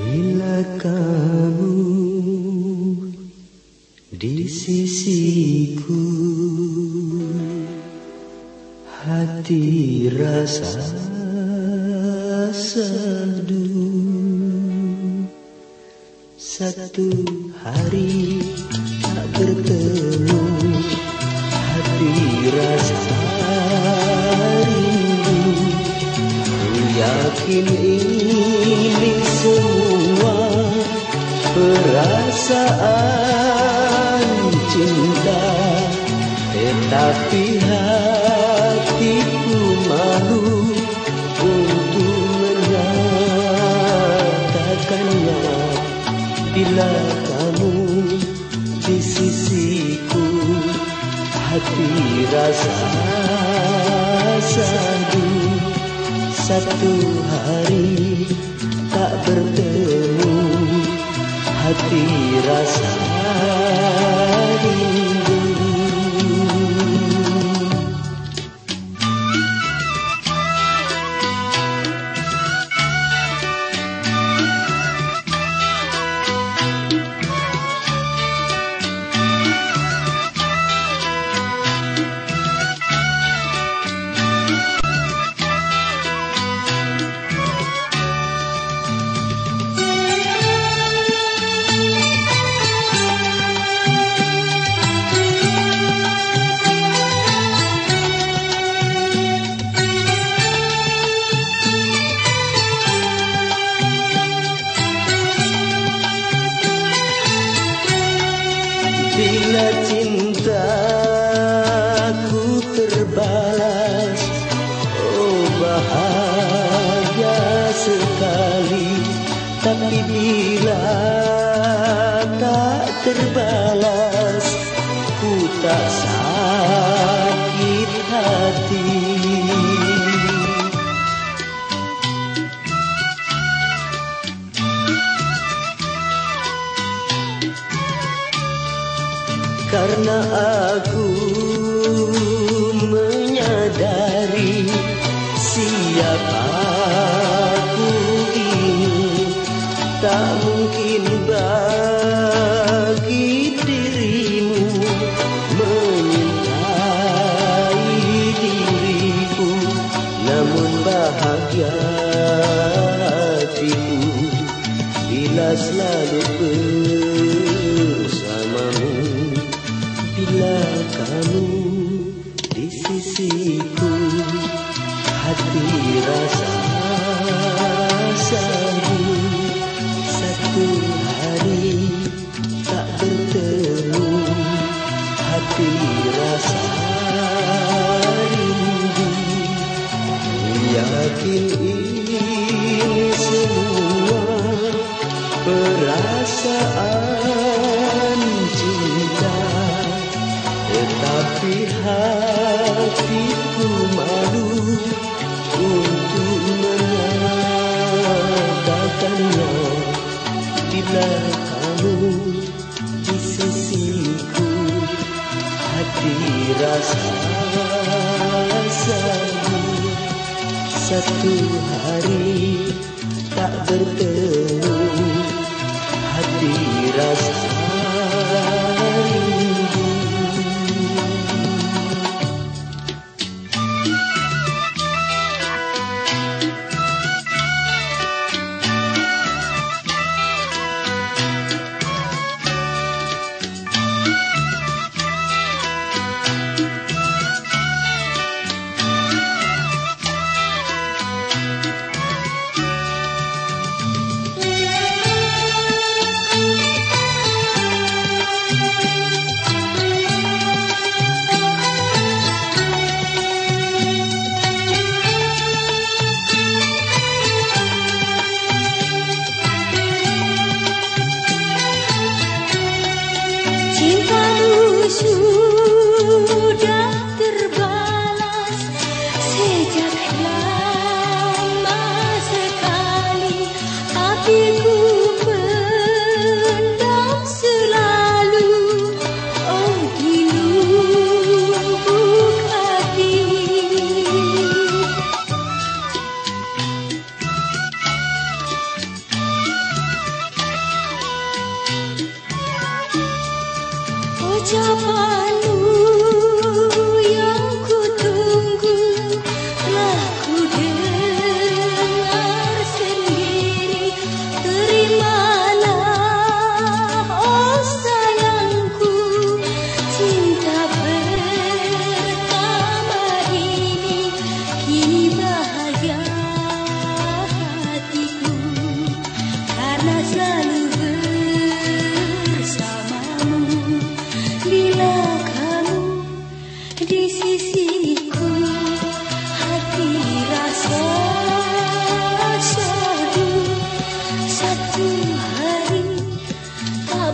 Bila kamu di sisiku Hati rasa seduh. Satu hari tak bertemu Hati rasa rindu. Ku yakin ini perasaan cinta. Tetapi hatiku malu untuk menyatakannya. Bila kamu di sisiku hati rasa sadu. Satu hari tak bertemu bila tak terbalas Ku tak sakit hati. Karena aku menyadari siapa bila selalu bersamamu Bila kamu di sisiku Hati rasa sadu Satu hari tak bertemu Hati rasa rindu. Yakin hati rasa sadu Satu hari tak bertemu. Hati rasa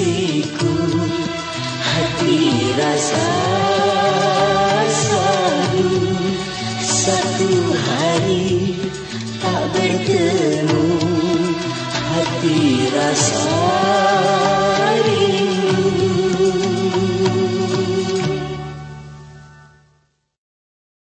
hatiku Hati rasa selalu Satu hari tak bertemu.